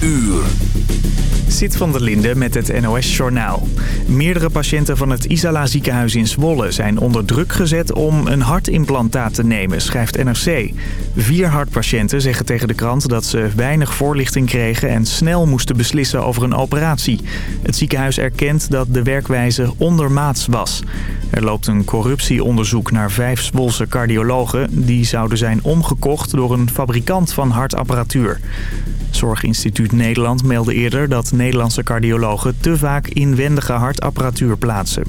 uur. Zit van der Linde met het NOS-journaal. Meerdere patiënten van het Isala ziekenhuis in Zwolle zijn onder druk gezet om een hartimplantaat te nemen, schrijft NRC. Vier hartpatiënten zeggen tegen de krant dat ze weinig voorlichting kregen en snel moesten beslissen over een operatie. Het ziekenhuis erkent dat de werkwijze ondermaats was. Er loopt een corruptieonderzoek naar vijf Zwolse cardiologen. Die zouden zijn omgekocht door een fabrikant van hartapparatuur. Zorginstituut Nederland meldde eerder dat Nederlandse cardiologen te vaak inwendige hartapparatuur plaatsen.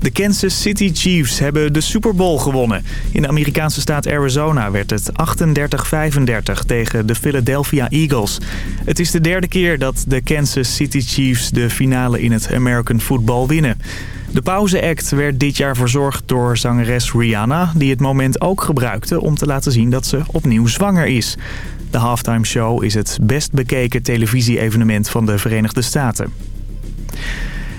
De Kansas City Chiefs hebben de Super Bowl gewonnen. In de Amerikaanse staat Arizona werd het 38-35 tegen de Philadelphia Eagles. Het is de derde keer dat de Kansas City Chiefs de finale in het American Football winnen. De pauzeact werd dit jaar verzorgd door zangeres Rihanna... die het moment ook gebruikte om te laten zien dat ze opnieuw zwanger is. De halftime show is het best bekeken televisie-evenement van de Verenigde Staten.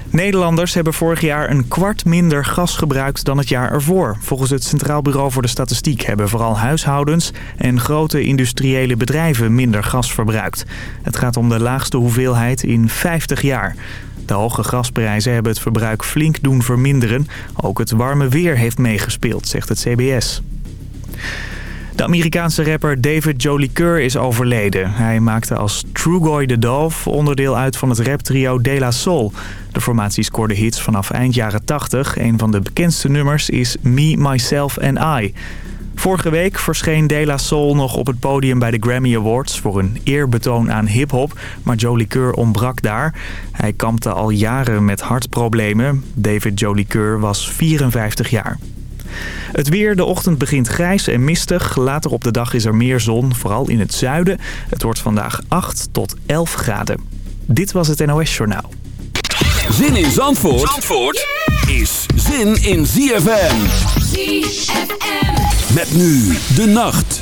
Nederlanders hebben vorig jaar een kwart minder gas gebruikt dan het jaar ervoor. Volgens het Centraal Bureau voor de Statistiek hebben vooral huishoudens en grote industriële bedrijven minder gas verbruikt. Het gaat om de laagste hoeveelheid in 50 jaar. De hoge gasprijzen hebben het verbruik flink doen verminderen. Ook het warme weer heeft meegespeeld, zegt het CBS. De Amerikaanse rapper David Jolicoeur is overleden. Hij maakte als Trugoy the Dove onderdeel uit van het raptrio De La Soul. De formatie scoorde hits vanaf eind jaren 80. Een van de bekendste nummers is Me, Myself and I. Vorige week verscheen De La Soul nog op het podium bij de Grammy Awards... voor een eerbetoon aan hiphop, maar Jolicoeur ontbrak daar. Hij kampte al jaren met hartproblemen. David Jolicoeur was 54 jaar. Het weer, de ochtend begint grijs en mistig. Later op de dag is er meer zon, vooral in het zuiden. Het wordt vandaag 8 tot 11 graden. Dit was het NOS Journaal. Zin in Zandvoort, Zandvoort is zin in ZFM. ZFM. Met nu de nacht.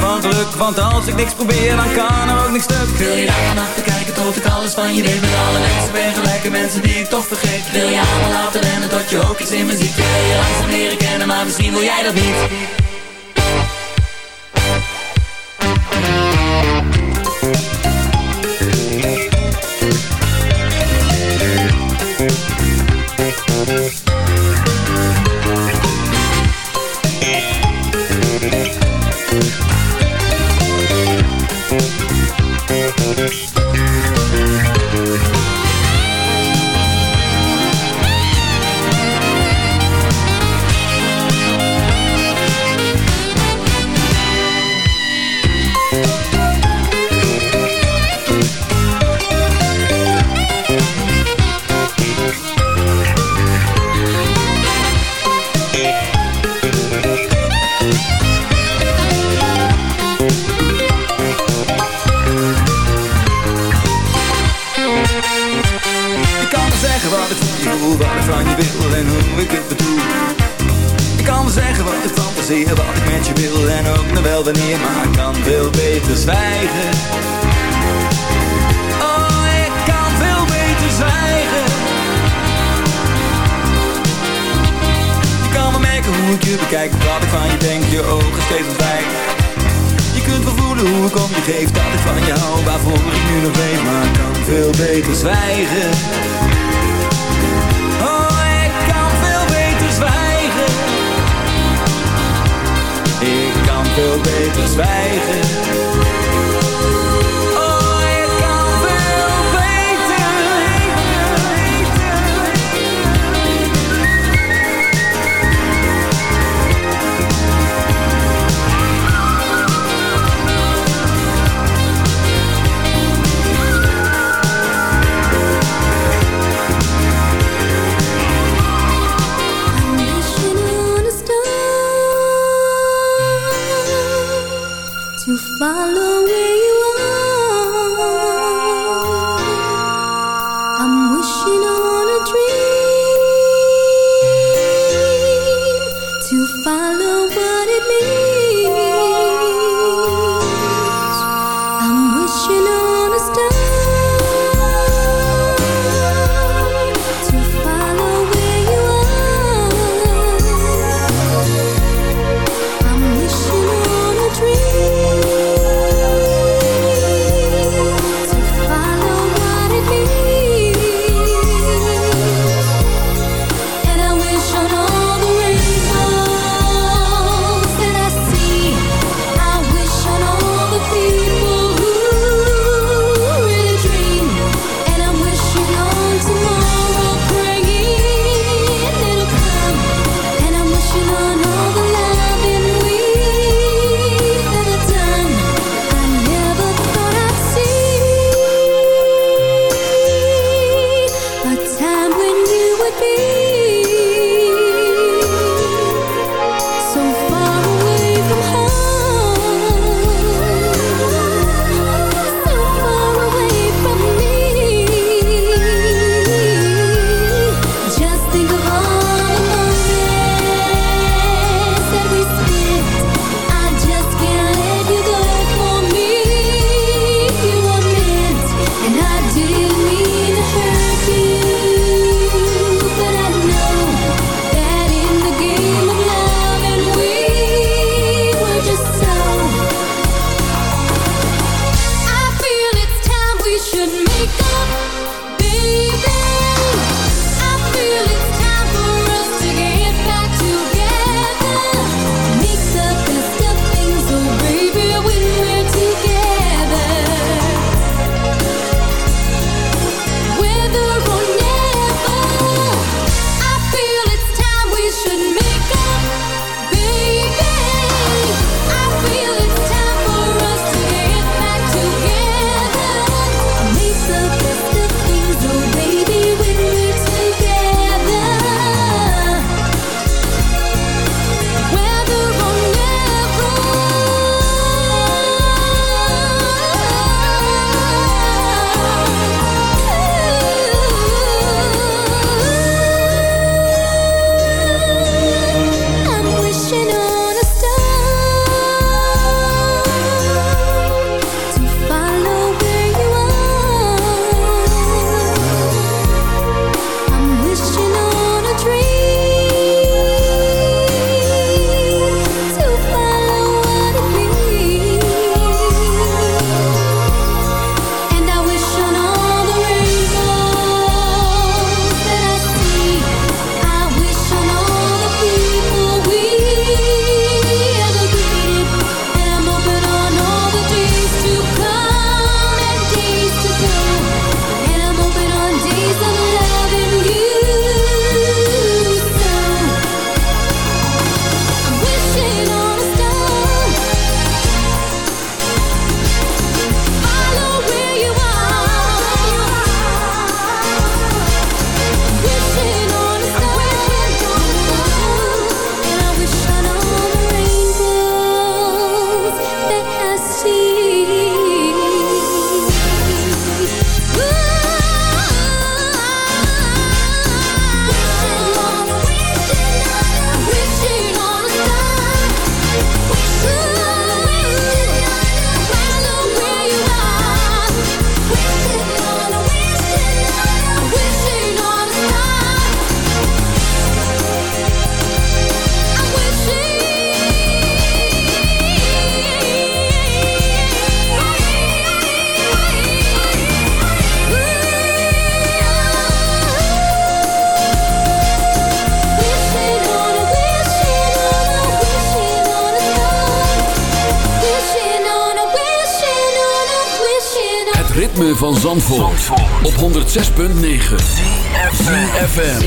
Van geluk, want als ik niks probeer, dan kan ook niks stuk. Wil je daar te kijken tot ik alles van je weet Met alle mensen. Ben gelijke mensen die ik toch vergeet. Wil je allemaal laten rennen tot je ook iets in me ziet Wil je langzaam leren kennen, maar misschien wil jij dat niet 106.9 CFFM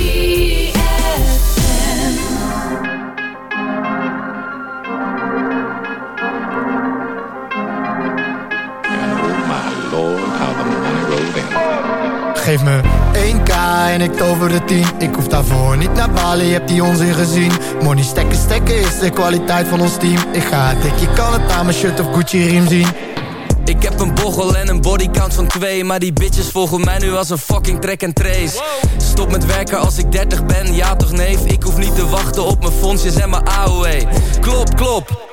Geef me 1k en ik tover de 10 Ik hoef daarvoor niet naar Bali, heb die onzin gezien. Money stekken, stekken is de kwaliteit van ons team. Ik ga dik, je kan het aan mijn shirt of Gucci riem zien ik heb een bochel en een bodycount van twee Maar die bitches volgen mij nu als een fucking track and trace. Stop met werken als ik 30 ben, ja toch neef? Ik hoef niet te wachten op mijn fondsjes en mijn AOE Klop, klop,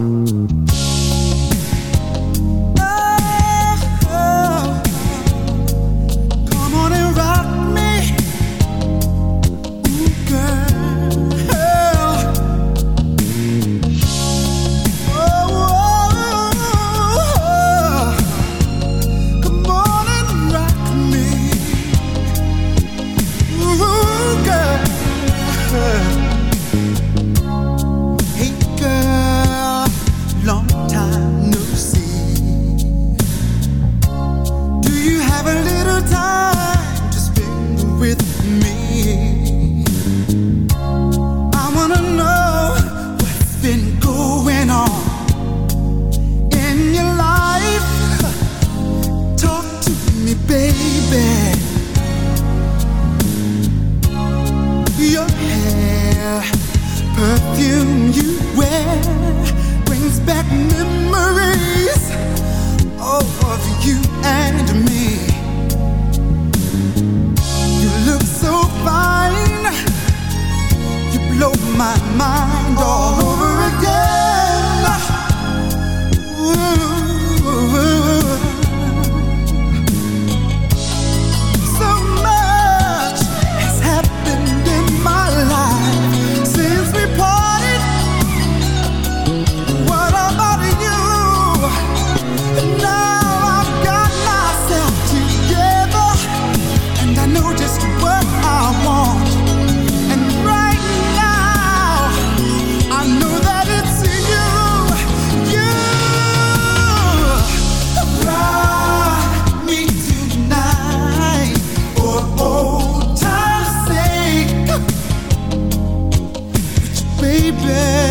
baby.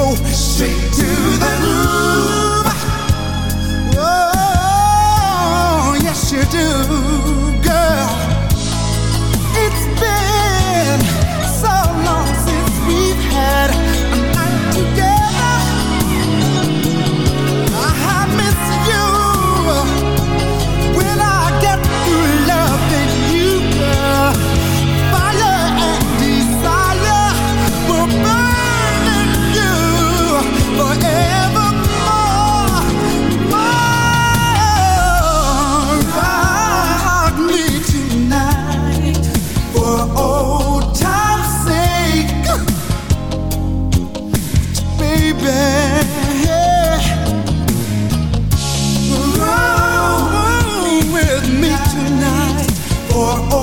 go straight to the groove. Oh, yes you do, girl. It's been for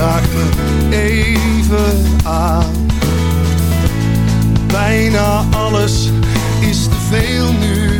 Raak me even aan. Bijna alles is te veel nu.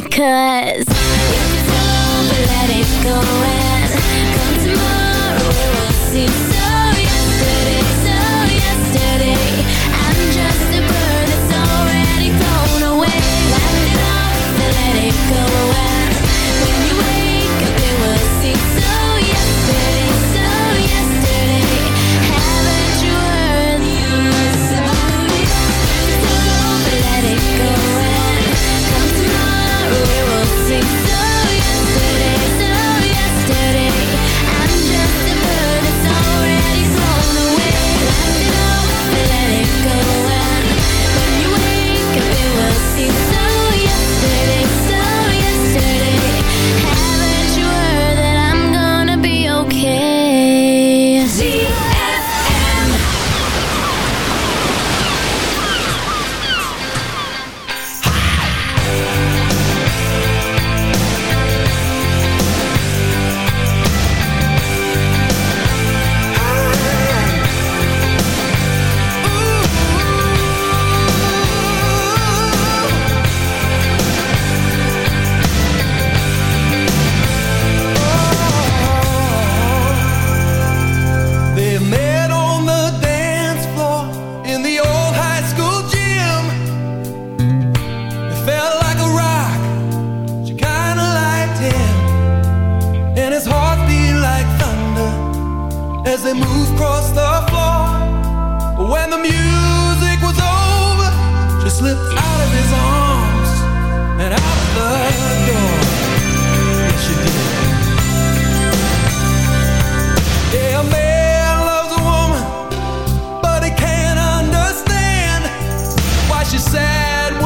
because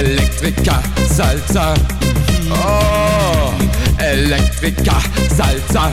Elektriker, Salzer. Hmm. Oh. Elektriker, Salzer.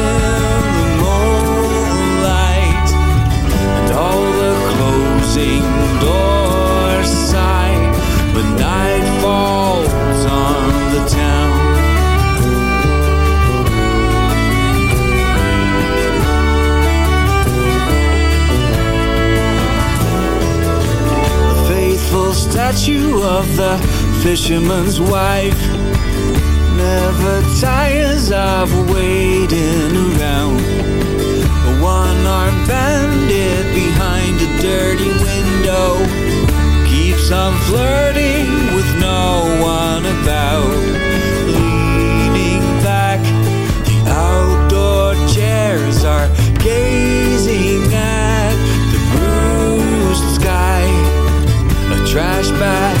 closing doors sigh. But night falls on the town. The faithful statue of the fisherman's wife never tires of waiting around. A one-armed dirt window keeps on flirting with no one about. Leaning back, the outdoor chairs are gazing at the bruised sky. A trash bag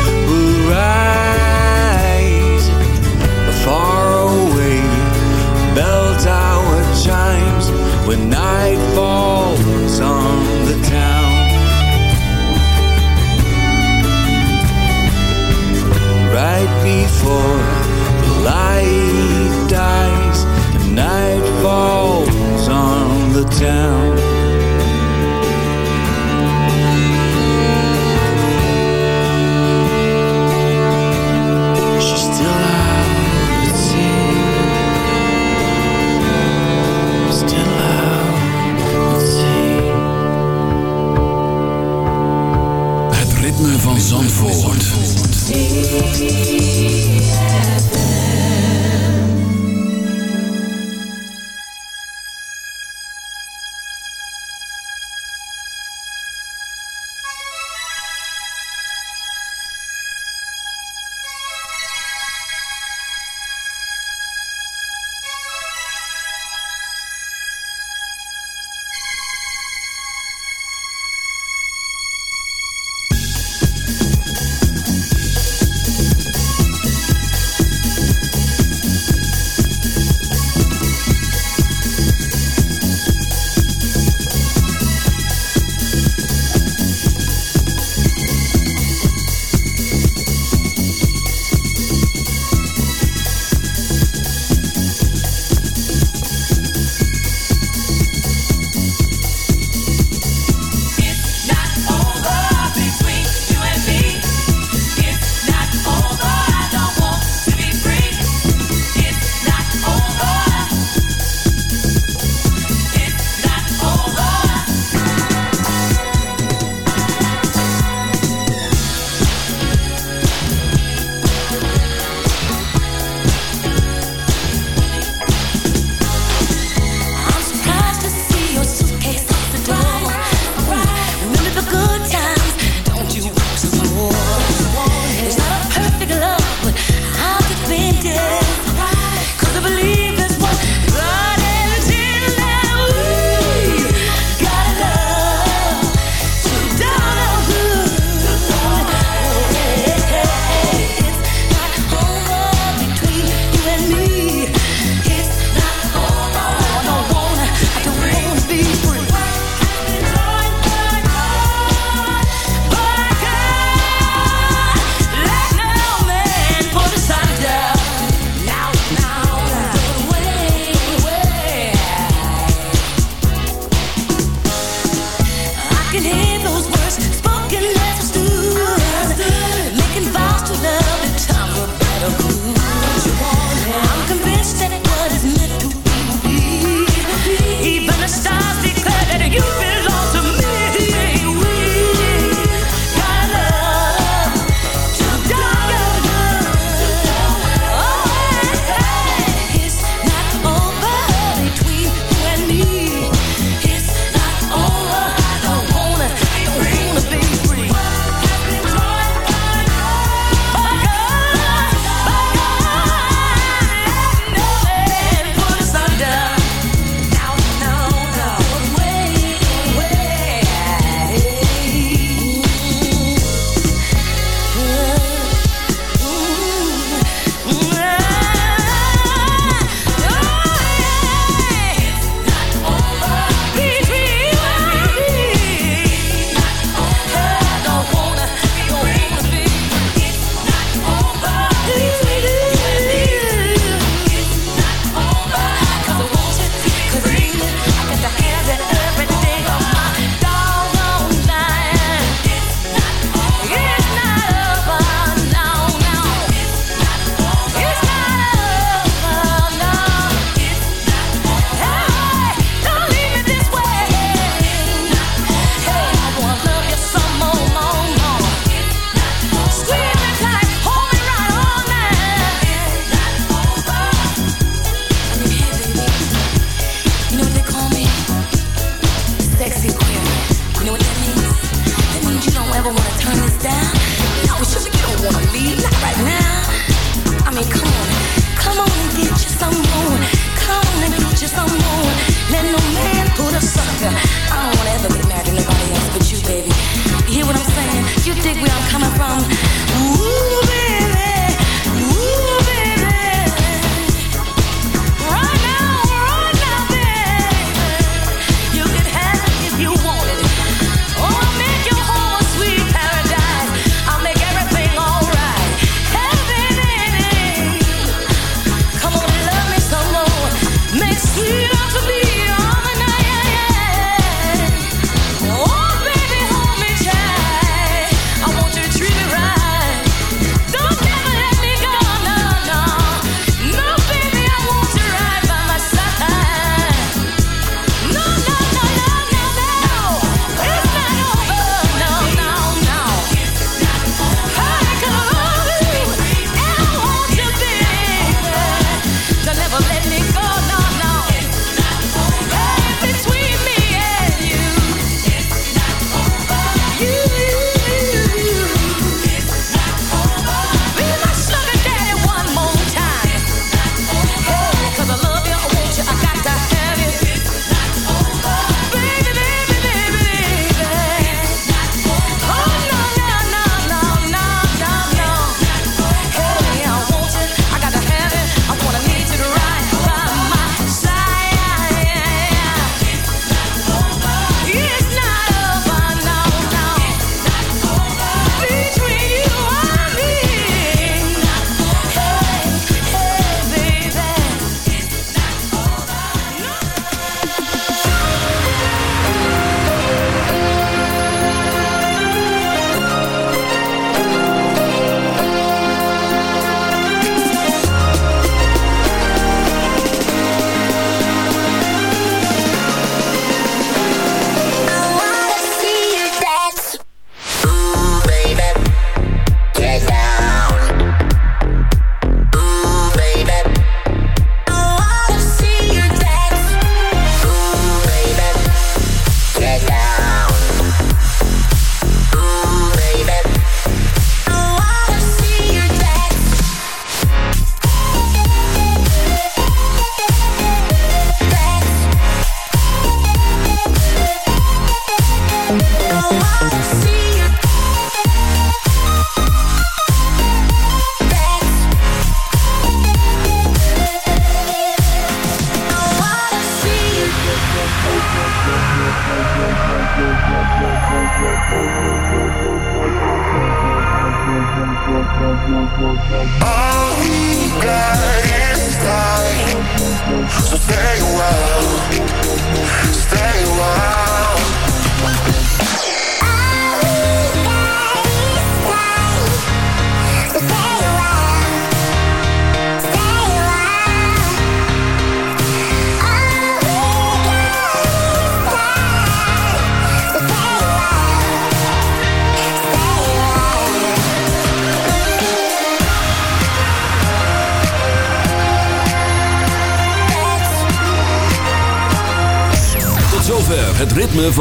when night falls on the town. Right before the light dies and night falls on the town.